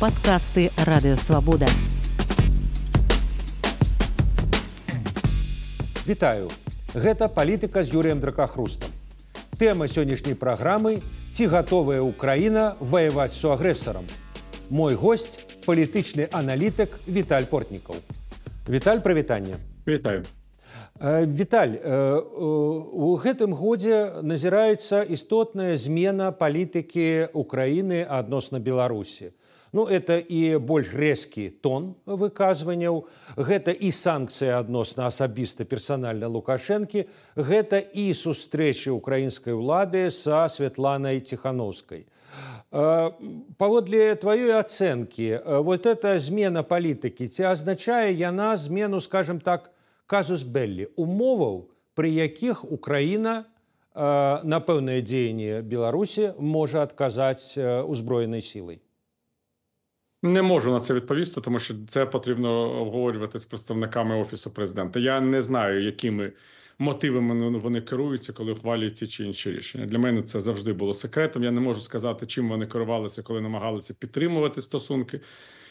Падкасты радыёвабода. Вітаю. Гэта палітыка з Юрыем дракахрустам. Тэма сённяшняй праграмы ці гатовая ўкраіна ваяваць су агрэсарам. Мой госць палітычны аналітык Віталь портнікаў. Віталь прывітання. Вітаю. Э, Віталь, э, у гэтым годзе назіраецца істотная змена палітыкі Украіны адносна Беларусі. Ну это і больш рэзкі тон выказванняў, гэта і санкцыі адносна асабіста персанальна Лукашэнкі, гэта і сустрэчы украінскай улады са Святланай Ціхановскай. Э, паводле тваёй ацэнкі, вот эта змена палітыкі ці азначае яна змену, скажем так, казус беллі умоваў, пры якіх Украіна на пэўнае дзеянне Беларусі можа адказаць узброенай сілай. Не можу на це відповісти, тому що це потрібно обговорювати з представниками офісу президента. Я не знаю, якими мотивами вони керуються, коли ухвалюють ці чи інші рішення. Для мене це завжди було секретом. Я не можу сказати, чим вони керувалися, коли намагалися підтримувати стосунки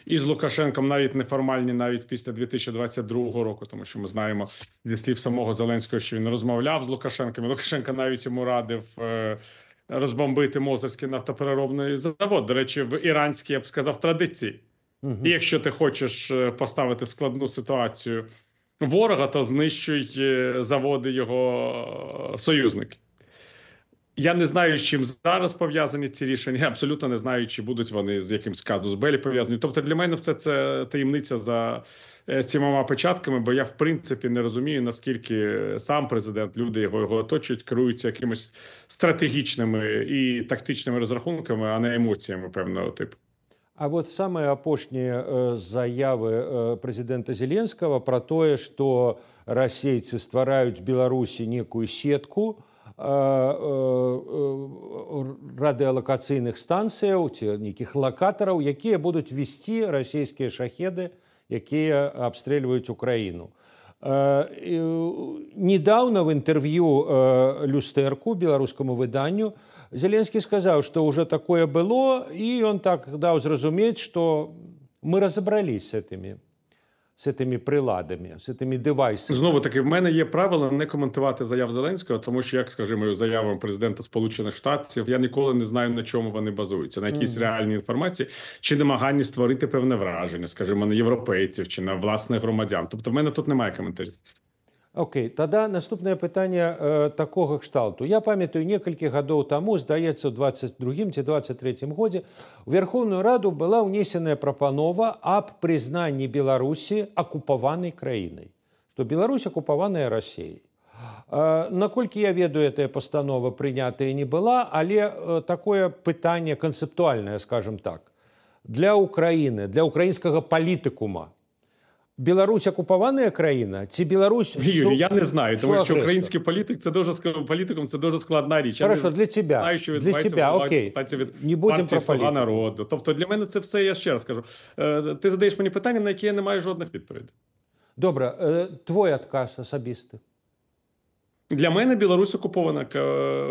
із Лукашенком, навіть неформальні, навіть після 2022 року, тому що ми знаємо зі слів самого Зеленського, що він розмовляв з Лукашенком. Лукашенко навіть йому радив. Е, розбомбити Мозерський нафтопереробний завод. До речі, в іранській я б сказав традиції. Угу. І якщо ти хочеш е, поставити складну ситуацію ворога, то знищуй е, заводи його союзників. Я не знаю, з чим зараз пов'язані ці рішення. Я абсолютно не знаю, чи будуть вони з якимсь каду з Белі пов'язані. Тобто, для мене все це таємниця за Е, сімома початками, бо я в принципі не розумію, наскільки сам президент, люди його його оточують, керуються якимись стратегічними і тактичними розрахунками, а не емоціями певного типу. А вот самые апошнія э, заявы э, прэзідэнта Зеленскага пра тое, што расейцы ствараюць Беларусі некую сетку э, радыалакацыйных станцыяў ці нейкіх лакатараў, якія будуць весці расійскія шахеды якія абстрэльваюць украіну недавно в інтэрв'ю люстэрку беларускаму выданню зеленскі сказаў што ўжо такое было і ён так даў зразумець што мы разабрались з гэтымі з тими приладами, з тими девайсами. Знову таки, в мене є правило не коментувати заяв Зеленського, тому що, як скажімо, заявам президента Сполучених Штатів, я ніколи не знаю, на чому вони базуються, на якійсь mm. реальній інформації чи намаганні створити певне враження, скажімо, на європейців чи на власних громадян. Тобто, в мене тут немає коментарів. Окей, тогда наступнае пытанне э, такога кшталту. Я памятаю некалькі гадоў таму, здаецца, у 22 ці 23 годзе у Верховную раду была ўнесеная прапанова аб прызнанні Беларусі акупаванай краінай, што Беларусь акупаваная рассеяй. Э, наколькі я ведаю, гэтая пастанова прынятая не была, але э, такое пытанне канцэптуальнае, скажем так, для Украіны, для украінскага палітыкума Білорусь окупована країна? чи Білорусь Юрій, я не знаю, тому що український політик це дуже політиком. Це дуже складна річ. Хорошо, я не для тебе. Знаю, що для тебе, окей. від не будем про слуга народу. Тобто для мене це все. Я ще раз кажу. Е, ти задаєш мені питання, на які я не маю жодних відповідей. Добре, е, твій отказ особистий. Для мене Білорусь окупована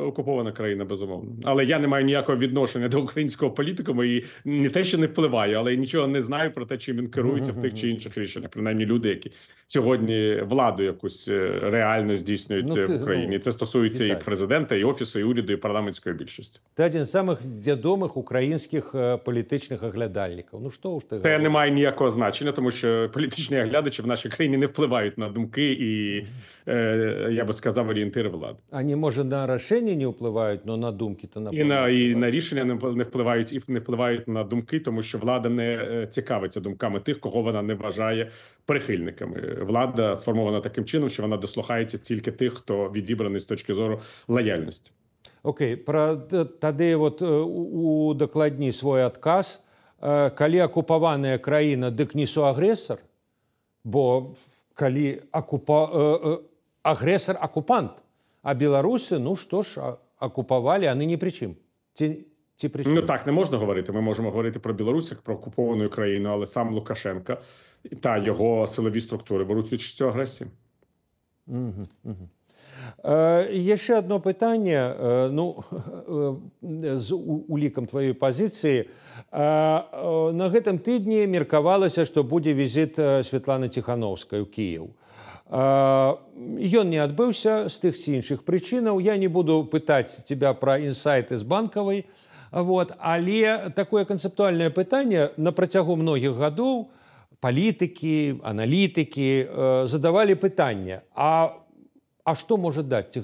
окупована країна, безумовно. Але я не маю ніякого відношення до українського політикуму і не те, що не впливаю, але нічого не знаю про те, чим він керується в тих чи інших рішеннях. Принаймні, люди, які сьогодні владу якусь е, реально здійснюють ну, в Україні. Ну, Це стосується і, і президента, і офісу, і уряду, і парламентської більшості. Ти один з самих відомих українських е, політичних оглядальників. Ну що ж ти це не має ніякого значення, тому що політичні оглядачі в нашій країні не впливають на думки і. Е, я би сказав, орієнтир влади. Ані може на рішення не впливають, але на думки то на і на і на рішення не впливають і не впливають на думки, тому що влада не е, цікавиться думками тих, кого вона не вважає прихильниками. Влада сформована таким чином, що вона дослухається тільки тих, хто відібраний з точки зору лояльності. Окей, про тады вот удакладні свой адказ калі акупаваная краіна дык не суагрэсар бо калі акупа агрэсар акупант а беларусы ну што ж акупавалі яны не прычым ці ці причым? Ну так не можна говорити. Ми можемо говорити про Білорусь як про окуповану країну, але сам Лукашенка та його силові структури беруть участь у агресії. Угу, угу. яшчэ одно пытанне ну з улікам тваёй пазіцыі на гэтым тыдні меркавалася што будзе візіт Святланы ціхановскай у Кіев ён не адбыўся з тых ці іншых прычынаў я не буду пытаць тебя пра інсайты з банкавай вот але такое канцэптуальнае пытанне на працягу многіх гадоў палітыкі аналітыкі задавалі пытанне а а што можа даць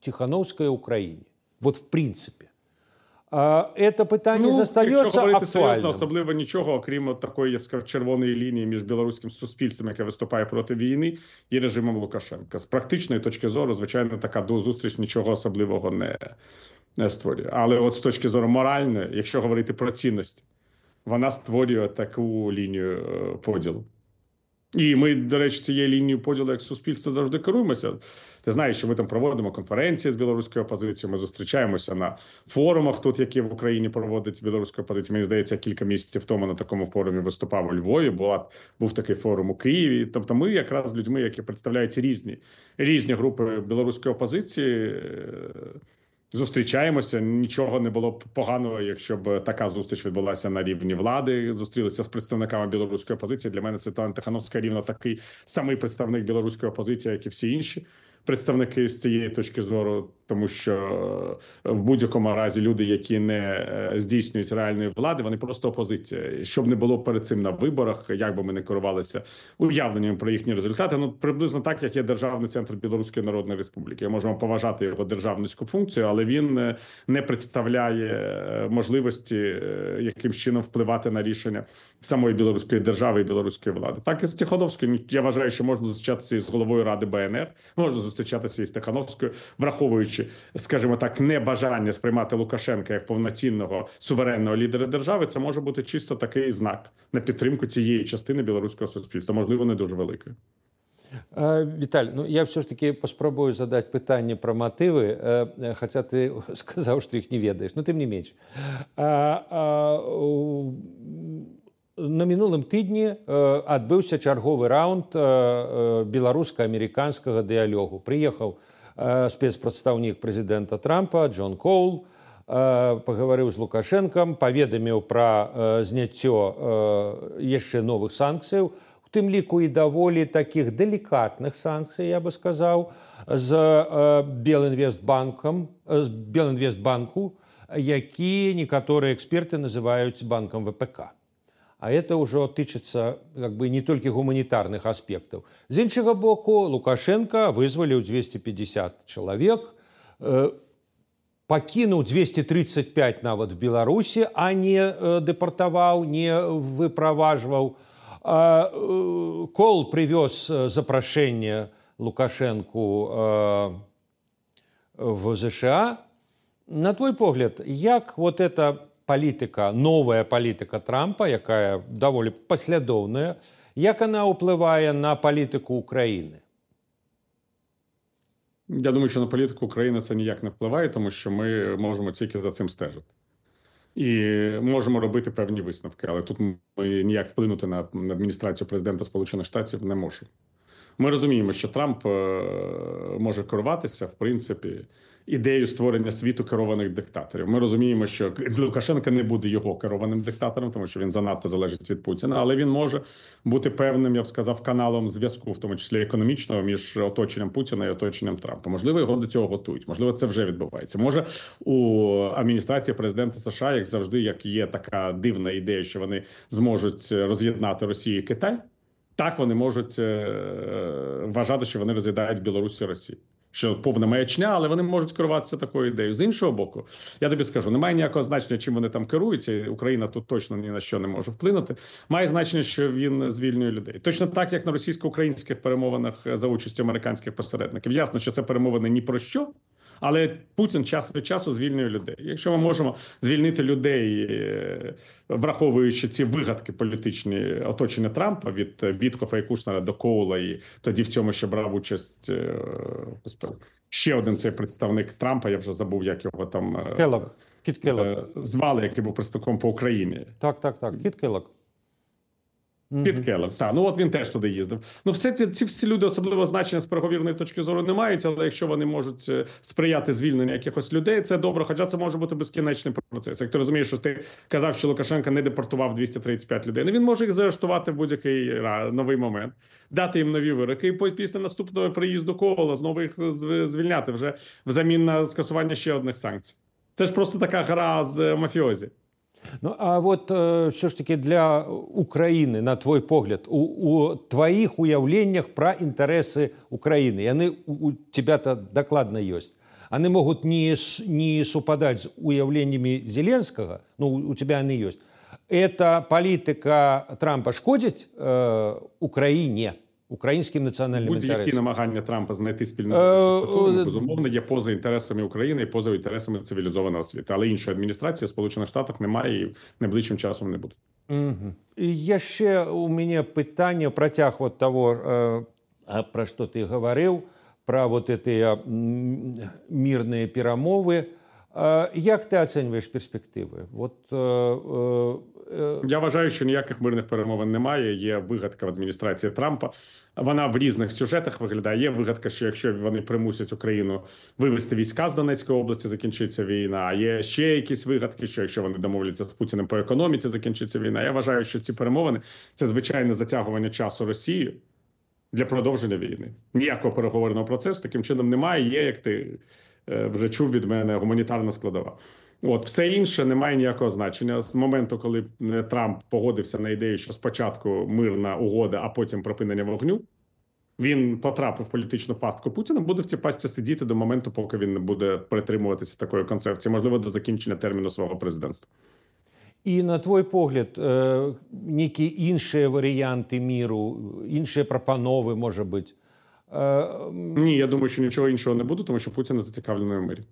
ціхановская ўкраіне вот в прынцыпе это питання ну, застається говорити серйозно, особливо нічого, окрім такої, я б сказав, червоної лінії між білоруським суспільством, яке виступає проти війни, і режимом Лукашенка. З практичної точки зору, звичайно, така зустріч нічого особливого не, не створює. Але от з точки зору моральної, якщо говорити про цінності, вона створює таку лінію е, поділу. І ми, до речі, цією лінією поділу як суспільство завжди керуємося. Ти знаєш, що ми там проводимо конференції з білоруською опозицією. Ми зустрічаємося на форумах, тут які в Україні проводить білоруська опозиція. Мені здається, кілька місяців тому на такому форумі виступав у Львові. Була був такий форум у Києві. Тобто, ми якраз з людьми, які представляють різні різні групи білоруської опозиції зустрічаємося. Нічого не було б поганого, якщо б така зустріч відбулася на рівні влади. Зустрілися з представниками білоруської опозиції. Для мене Світлана Тихановська рівно такий самий представник білоруської опозиції, як і всі інші представники з цієї точки зору, тому що е, в будь-якому разі люди, які не е, здійснюють реальної влади, вони просто опозиція. Щоб не було перед цим на виборах, як би ми не керувалися уявленням про їхні результати. Ну приблизно так, як є державний центр Білоруської Народної Республіки. Можемо поважати його державницьку функцію, але він е, не представляє можливості якимсь чином впливати на рішення самої білоруської держави і білоруської влади. Так і з Тихоновською я вважаю, що можна зустрічатися з головою ради БНР, можна зустрічатися із Тихановською, враховуючи, скажімо так, небажання сприймати Лукашенка як повноцінного суверенного лідера держави, це може бути чисто такий знак на підтримку цієї частини білоруського суспільства, можливо, не дуже великою. Віталь, ну я все ж таки паспрабую задаць пытанне пра матывы, хаця ты сказаў, што іх не ведаеш, ну тым не менш. На мінулым тыдні адбыўся чарговы раунд беларуска-амерыканскага дыялогу. Прыехаў спецпрадстаўнік прэзідэнта Трампа Джон Коул, пагаварыў з Лукашэнкам, паведаміў пра зняццё яшчэ новых санкцыяў, у тым ліку і даволі такіх далікатных санкцый, я бы сказаў, з Белінвестбанкам з Белінвестбанку, які некаторыя эксперты называюць банкам ВПК а это ўжо тычыцца как бы не толькі гуманітарных аспектаў з іншага боку лукашенко вызваліў 250 чалавек э, пакінуў 235 нават в беларусі а не э, дэпартаваў не выправажваў э, кол прывёз запрашэнне лукашэнку э, в ЗША на твой погляд як вот это палітыка новая палітыка трампа якая даволі паслядоўная як она ўплывае на палітыку Україны Я думаю, що на політику України це ніяк не впливає, тому що ми можемо тільки за цим стежити. І можемо робити певні висновки, але тут ми ніяк вплинути на адміністрацію президента Сполучених Штатів не можемо. Ми розуміємо, що Трамп е, може керуватися в принципі ідею створення світу керованих диктаторів. Ми розуміємо, що Лукашенко не буде його керованим диктатором, тому що він занадто залежить від Путіна, але він може бути певним, я б сказав, каналом зв'язку, в тому числі економічного, між оточенням Путіна і оточенням Трампа. Можливо, його до цього готують. Можливо, це вже відбувається. Може у адміністрації президента США, як завжди, як є така дивна ідея, що вони зможуть роз'єднати Росію і Китай. Так вони можуть е, вважати, що вони розглядають Білорусь і Росію. Що повна маячня, але вони можуть керуватися такою ідеєю. З іншого боку, я тобі скажу, немає ніякого значення, чим вони там керуються. Україна тут точно ні на що не може вплинути. Має значення, що він звільнює людей. Точно так, як на російсько-українських перемовинах за участю американських посередників. Ясно, що це перемовини ні про що. Але Путін час від часу звільнює людей. Якщо ми можемо звільнити людей, е, враховуючи ці вигадки політичні оточення Трампа від Віткофа і Кушнера до Коула, і тоді в цьому ще брав участь е, ще один цей представник Трампа. Я вже забув, як його там е, Келок. Кіт Келок. звали, який був представником по Україні. Так, так, так. Кіт Келок. Під Келем. Так, ну от він теж туди їздив. Ну, все ці ці всі люди особливо значення з переговірної точки зору не мають, але якщо вони можуть е, сприяти звільненню якихось людей, це добре. Хоча це може бути безкінечний процес. Як ти розумієш, що ти казав, що Лукашенко не депортував 235 людей. Ну він може їх заарештувати в будь-який новий момент, дати їм нові вироки, і після наступного приїзду кола знову їх звільняти вже взамін на скасування ще одних санкцій. Це ж просто така гра з мафіозі. Ну а вот э, все ж таки для Украины, на твой погляд у, у тваіх про интересы Украины, Украіны яны у, у тебя-то дакладна есть, они могут не не супадаць с уявлениями Зеленского, но у, у тебя они есть. Эта политика трампа шкодит э, Украіне українським національним Будь-які інтересам. намагання Трампа знайти спільну е, безумовно є поза інтересами України і поза інтересами цивілізованого світу. Але іншої адміністрації Сполучених Штатах немає і найближчим часом не буде. Угу. Є ще у мене питання протяг от того, е, про що ти говорив, про вот эти мирні перемови. Як ти оцінюєш перспективи? От, Е, Я вважаю, що ніяких мирних перемовин немає. Є вигадка в адміністрації Трампа. Вона в різних сюжетах виглядає. Є вигадка, що якщо вони примусять Україну вивести війська з Донецької області, закінчиться війна. Є ще якісь вигадки, що якщо вони домовляться з Путіним по економіці, закінчиться війна. Я вважаю, що ці перемовини це звичайне затягування часу Росії для продовження війни. Ніякого переговорного процесу таким чином немає. Є як ти е, вже чув від мене гуманітарна складова. От все інше не має ніякого значення з моменту, коли е, Трамп погодився на ідею, що спочатку мирна угода, а потім припинення вогню. Він потрапив в політичну пастку Путіна. Буде в цій пастці сидіти до моменту, поки він не буде притримуватися такої концепції, можливо, до закінчення терміну свого президентства. І на твій погляд, е, які інші варіанти міру, інші пропанови може бути? Е, Ні, я думаю, що нічого іншого не буде, тому що Путін не зацікавлений в мирі.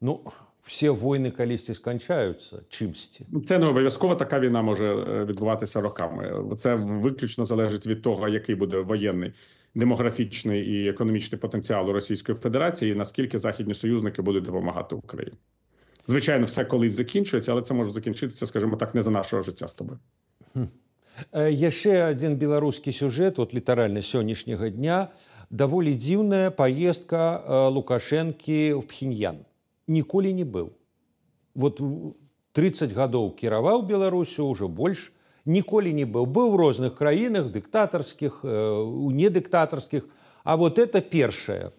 Ну всі війни колись скончаються чимсті. Це не обов'язково така війна може е, відбуватися роками. Це виключно залежить від того, який буде воєнний, демографічний і економічний потенціал Російської Федерації, і наскільки західні союзники будуть допомагати Україні. Звичайно, все колись закінчується, але це може закінчитися, скажімо так, не за нашого життя з тобою. Є ще один білоруський сюжет, от літаральна сьогоднішнього дня Доволі дивна поїздка Лукашенки в Пхіньян ніколі не быў вот 30 гадоў кіраваў беларусю ўжо больш ніколі не быў быў у розных краінах дыктатарскіх у недыктатарскіх а вот это першае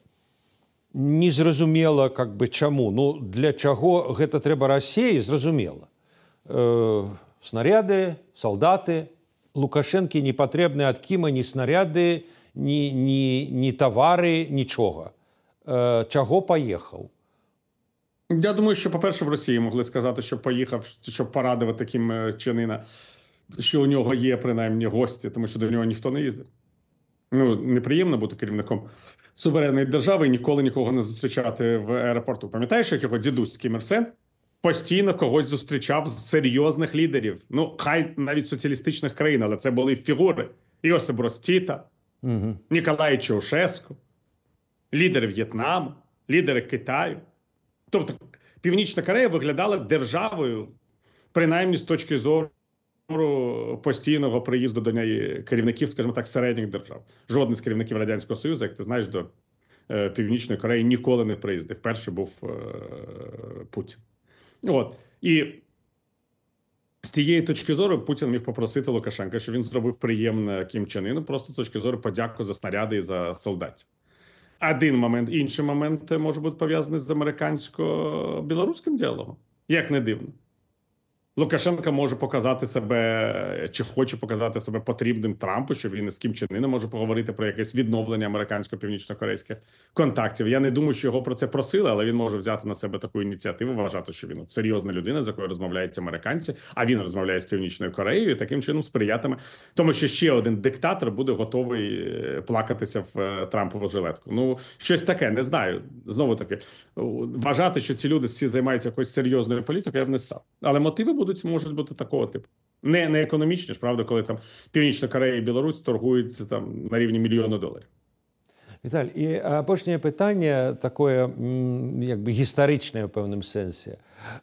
незразумела как бы чаму ну для чаго гэта трэба рассеі зразумела э, снаряды салдаты лукашэнкі не патрэбны ад кіма ні снаряды ні, ні, ні тавары нічога э, чаго паехаў Я думаю, що, по-перше, в Росії могли сказати, що поїхав, щоб порадувати Кім е, Ченина, що у нього є принаймні гості, тому що до нього ніхто не їздив. Ну, неприємно бути керівником суверенної держави і ніколи нікого не зустрічати в аеропорту. Пам'ятаєш, як його дідусь Кім Ір Сен постійно когось зустрічав з серйозних лідерів. Ну, хай навіть соціалістичних країн, але це були фігури Іосип Ростіта, угу. Ніколай Чаушеско, лідери В'єтнаму, лідери Китаю. Тобто Північна Корея виглядала державою, принаймні з точки зору постійного приїзду до неї керівників, скажімо так, середніх держав. Жоден з керівників радянського союзу, як ти знаєш, до е, Північної Кореї ніколи не приїздив. Перший був е, Путін. От і з тієї точки зору Путін міг попросити Лукашенка, що він зробив приємне Кім Чен Іну, просто з точки зору подяку за снаряди і за солдатів один момент, інший момент може бути пов'язаний з американсько-білоруським діалогом, як не дивно. Лукашенко може показати себе чи хоче показати себе потрібним Трампу, що він із Кім Чен Іном може поговорити про якесь відновлення американсько-північно-корейських контактів. Я не думаю, що його про це просили, але він може взяти на себе таку ініціативу, вважати, що він от серйозна людина, з якою розмовляють американці. А він розмовляє з північною Кореєю і таким чином сприятиме тому, що ще один диктатор буде готовий е, плакатися в е, Трампову жилетку. Ну щось таке, не знаю. Знову таки вважати, що ці люди всі займаються якоюсь серйозною політикою, я б не став. Але мотиви будуть можуть бути такого типу. Не не економічні ж, правда, коли там Північна Корея і Білорусь торгуються там на рівні мільйона доларів. Віталь, і апошнє питання таке, якби гістаричне в певному сенсі.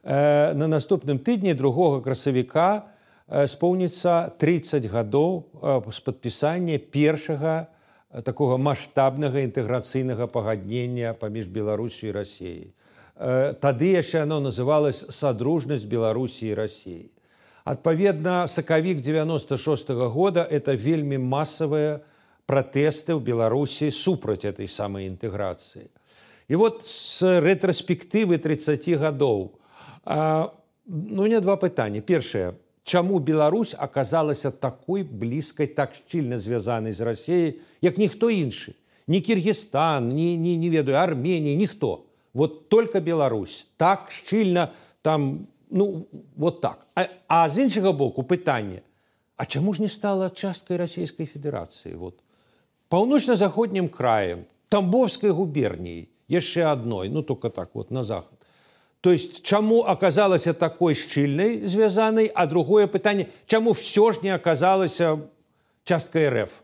Е, на наступному тижні, 2 красовика, споўніцца 30 гадоў з падпісання першага такога маштабнага інтэграцыйнага пагаднення паміж Беларусю і Расіяй. Тады яшчэ оно называлось садружнасць Беларусі і Расіі. Адпаведна, сакавік 96 -го года это вельмі масавыя пратэсты ў Беларусі супраць этой самай інтэграцыі. І вот з рэтраспектывы 30 гадоў ну не два пытання. Першае, чаму Беларусь аказалася такой блізкай, так шчыльна звязанай з рассеяй, як ніхто іншы, ні Кіргізстан, ні, ні, не ведаю Арменія, ніхто. Вот только Беларусь так шчыльна там ну вот так. А, а з іншага боку пытанне, А чаму ж не стала часткай расійскай федэрацыі вот паўночна-заходнім краем тамбовскай губерніяй яшчэ адной ну только так вот на захад то есть чаму аказалася такой шчыльнай звязанай а другое пытанне чаму все ж не аказалася часткай РФ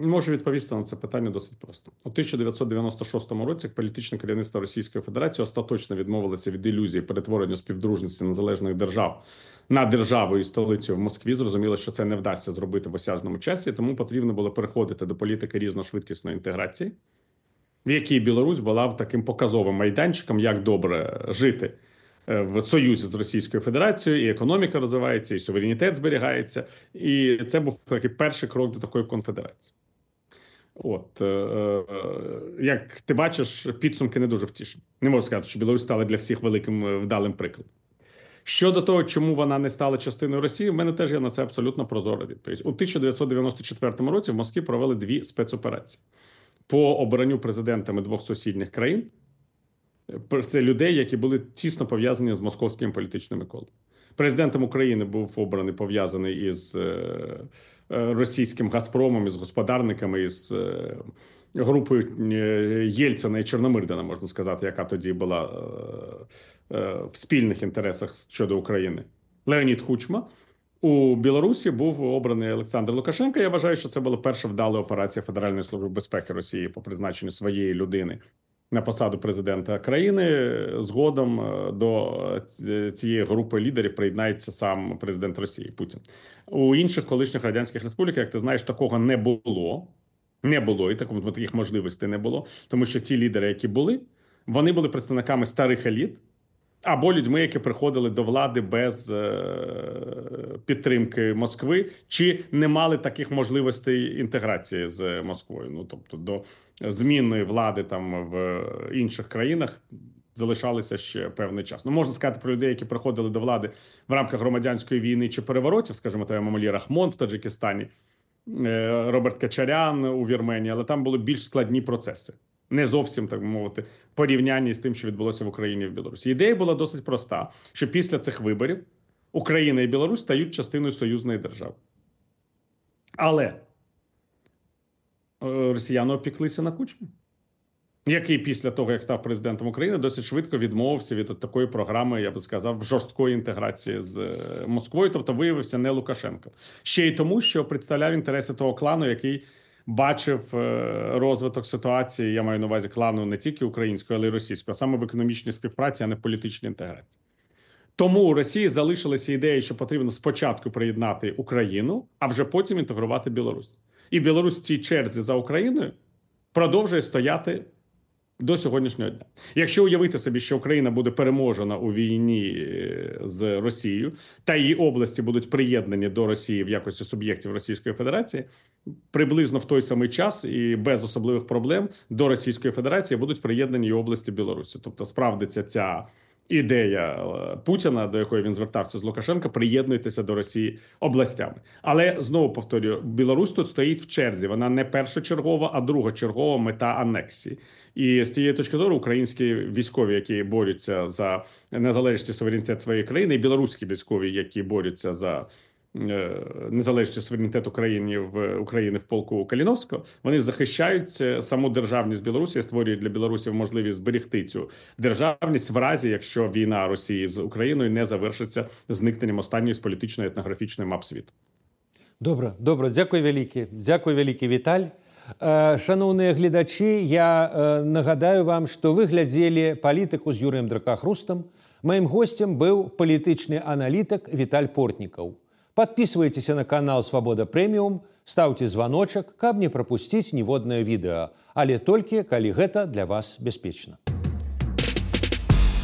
Можу відповісти на це питання досить просто у 1996 році. Політичне керівництво Російської Федерації остаточно відмовилося від ілюзії перетворення співдружності незалежних держав на державу і столицю в Москві. Зрозуміло, що це не вдасться зробити в осяжному часі, тому потрібно було переходити до політики різношвидкісної інтеграції, в якій Білорусь була таким показовим майданчиком, як добре жити. Е, в союзі з Російською Федерацією, і економіка розвивається, і суверенітет зберігається, і це був такий перший крок до такої конфедерації. От е, е, як ти бачиш, підсумки не дуже втішні. Не можу сказати, що Білорусь стала для всіх великим е, вдалим прикладом. Щодо того, чому вона не стала частиною Росії, в мене теж є на це абсолютно прозора відповідь. У 1994 році в Москві провели дві спецоперації по обранню президентами двох сусідніх країн. Це людей, які були тісно пов'язані з московським політичними колом. Президентом України був обраний пов'язаний із російським Газпромом із господарниками із е, групою е, Єльцина і Чорномирдина, можна сказати, яка тоді була в спільних інтересах щодо України. Леонід Кучма. У Білорусі був обраний Олександр Лукашенко. Я вважаю, що це була перша вдала операція Федеральної служби безпеки Росії по призначенню своєї людини на посаду президента країни. Згодом е, до цієї групи лідерів приєднається сам президент Росії Путін у інших колишніх радянських республіках. Як ти знаєш, такого не було. Не було і таких можливостей не було, тому що ті лідери, які були, вони були представниками старих еліт, або людьми, які приходили до влади без е, підтримки Москви, чи не мали таких можливостей інтеграції з Москвою. Ну тобто до зміни влади там в інших країнах. Залишалися ще певний час. Ну можна сказати про людей, які приходили до влади в рамках громадянської війни чи переворотів, скажімо, та Мамалі Рахмон в Таджикистані, е, Роберт Качарян у Вірменії, але там були більш складні процеси не зовсім так мовити порівнянні з тим, що відбулося в Україні і в Білорусі. Ідея була досить проста: що після цих виборів Україна і Білорусь стають частиною союзної держави. Але е, росіяни опіклися на кучмі. Який після того, як став президентом України, досить швидко відмовився від такої програми, я би сказав, жорсткої інтеграції з е, Москвою, тобто виявився не Лукашенко. Ще й тому, що представляв інтереси того клану, який бачив е, розвиток ситуації. Я маю на увазі клану не тільки українського, але й російського, а саме в економічній співпраці, а не в політичній інтеграції. Тому у Росії залишилася ідея, що потрібно спочатку приєднати Україну, а вже потім інтегрувати Білорусь. І Білорусь в цій черзі за Україною продовжує стояти до сьогоднішнього дня. Якщо уявити собі, що Україна буде переможена у війні е, з Росією, та її області будуть приєднані до Росії в якості суб'єктів Російської Федерації, приблизно в той самий час і без особливих проблем до Російської Федерації будуть приєднані і області Білорусі, тобто справдиться ця ідея е, Путіна, до якої він звертався з Лукашенка, приєднуйтеся до Росії областями. Але знову повторюю, Білорусь тут стоїть в черзі. Вона не першочергова, а другочергова мета анексії. І з цієї точки зору українські військові, які борються за незалежність суверенітет своєї країни, і білоруські військові, які борються за незалежність суверенітет України в України в полку Каліновського. Вони захищають саму державність Білорусі, створюють для білорусів можливість зберегти цю державність в разі, якщо війна Росії з Україною не завершиться зникненням останньої з політичної етнографічної мап світу. Добре, добре, дякую велике. Дякую велике, Віталь. Е, шановні глядачі, я е, нагадаю вам, що ви глядзелі палітыку з Юрыем Дракахрустам Маім гостцем быў палітычны аналітык Віталь Портнікаў. Падпісвайцеся на канал Свабода Прэміум, стаўце званочак, каб не прапусціць ніводнае відэа, але толькі калі гэта для вас бяспечна.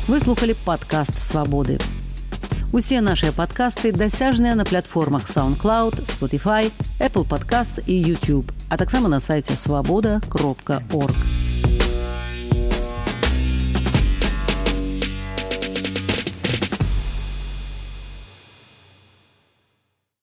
Вы слухали падкаст свабоды. Усе нашыя падкасты дасяжныя на платформах SoundCloud, Spotify, Apple Podcasts і YouTube, а таксама на сайце свабода кропка орг.